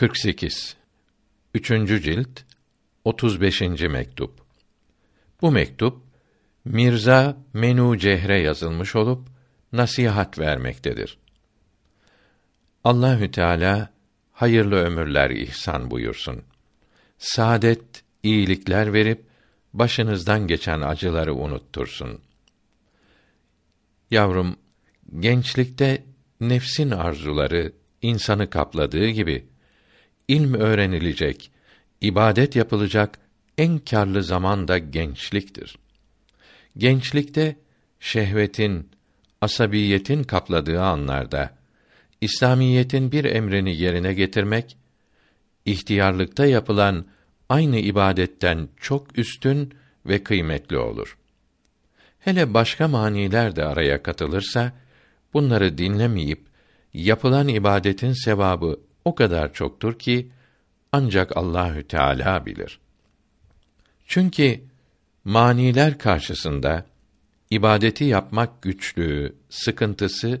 48 Üçüncü cilt 35. mektup Bu mektup Mirza Menu Cehre yazılmış olup nasihat vermektedir. Allahü Teala hayırlı ömürler ihsan buyursun. Saadet, iyilikler verip başınızdan geçen acıları unuttursun. Yavrum, gençlikte nefsin arzuları insanı kapladığı gibi ilm öğrenilecek, ibadet yapılacak en karlı zaman da gençliktir. Gençlikte şehvetin, asabiyetin kapladığı anlarda İslamiyetin bir emrini yerine getirmek ihtiyarlıkta yapılan aynı ibadetten çok üstün ve kıymetli olur. Hele başka maniler de araya katılırsa bunları dinlemeyip yapılan ibadetin sevabı o kadar çoktur ki ancak Allahü Teala bilir. Çünkü maniler karşısında ibadeti yapmak güçlüğü, sıkıntısı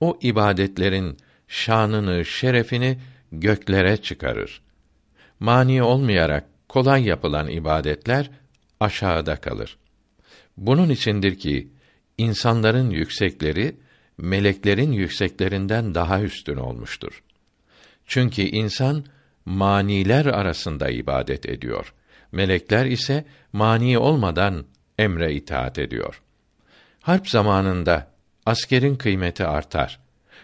o ibadetlerin şanını, şerefini göklere çıkarır. Mani olmayarak kolay yapılan ibadetler aşağıda kalır. Bunun içindir ki insanların yüksekleri meleklerin yükseklerinden daha üstün olmuştur. Çünkü insan maniler arasında ibadet ediyor. Melekler ise mani olmadan emre itaat ediyor. Harp zamanında askerin kıymeti artar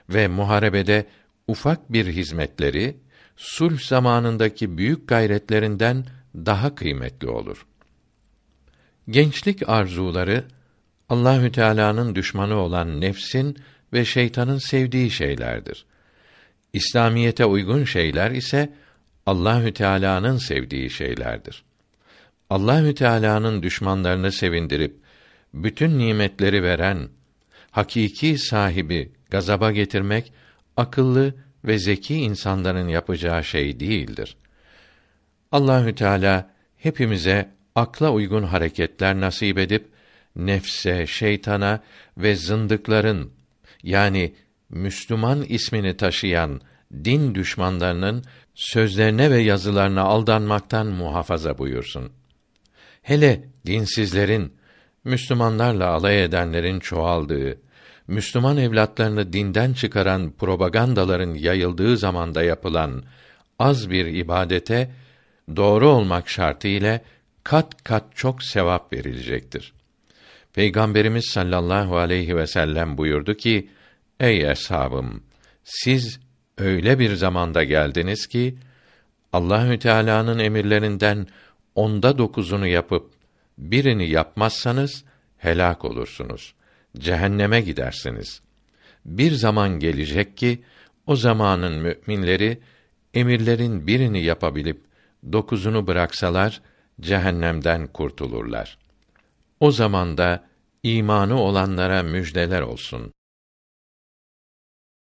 ve muharebede ufak bir hizmetleri sulh zamanındaki büyük gayretlerinden daha kıymetli olur. Gençlik arzuları Allahü Teala'nın düşmanı olan nefsin ve şeytanın sevdiği şeylerdir. İslamiyete uygun şeyler ise Allahü Teala'nın sevdiği şeylerdir. Allahü Teala'nın düşmanlarını sevindirip bütün nimetleri veren hakiki sahibi gazaba getirmek akıllı ve zeki insanların yapacağı şey değildir. Allahü Teala hepimize akla uygun hareketler nasip edip nefse, şeytana ve zındıkların yani Müslüman ismini taşıyan din düşmanlarının sözlerine ve yazılarına aldanmaktan muhafaza buyursun. Hele dinsizlerin, Müslümanlarla alay edenlerin çoğaldığı, Müslüman evlatlarını dinden çıkaran propagandaların yayıldığı zamanda yapılan az bir ibadete doğru olmak şartı ile kat kat çok sevap verilecektir. Peygamberimiz sallallahu aleyhi ve sellem buyurdu ki: Ey eshabım, siz öyle bir zamanda geldiniz ki Allahü Teala'nın emirlerinden onda dokuzunu yapıp birini yapmazsanız helak olursunuz. Cehenneme gidersiniz. Bir zaman gelecek ki o zamanın müminleri emirlerin birini yapabilip dokuzunu bıraksalar cehennemden kurtulurlar. O zamanda imanı olanlara müjdeler olsun.